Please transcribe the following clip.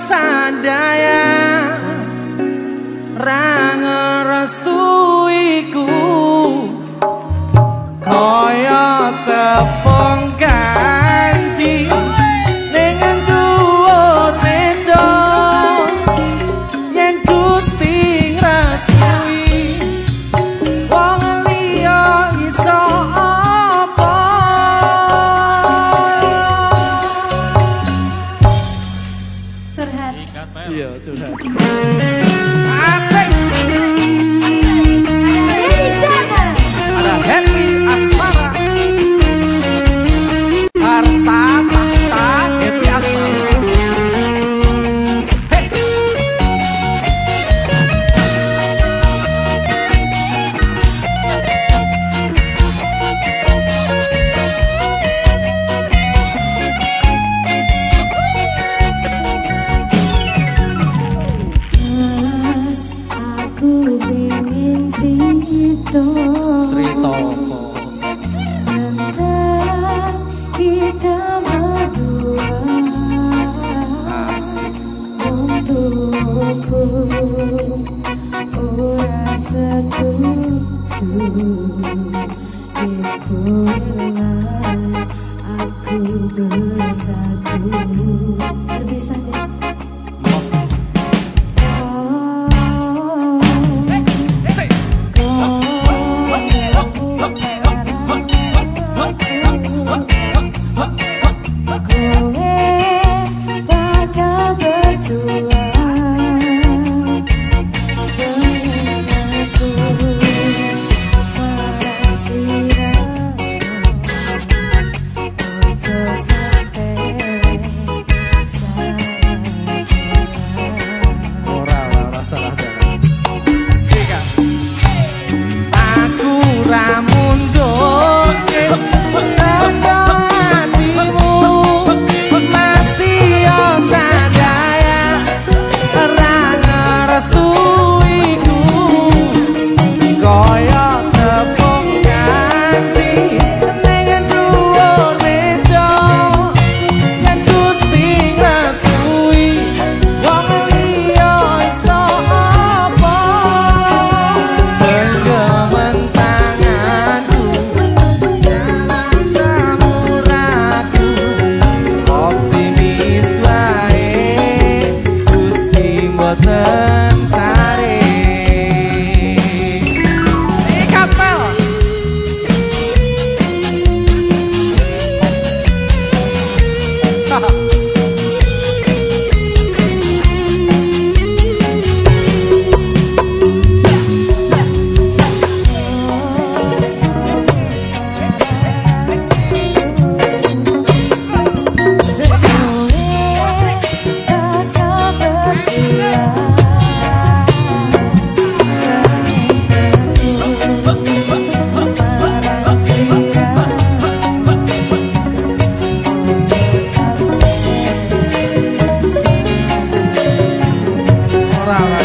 sadaya. Rangerestuiku kaya tepung curhat. Iya, curhat. Asik. tertuju aku bersatu Huh? boy. brava.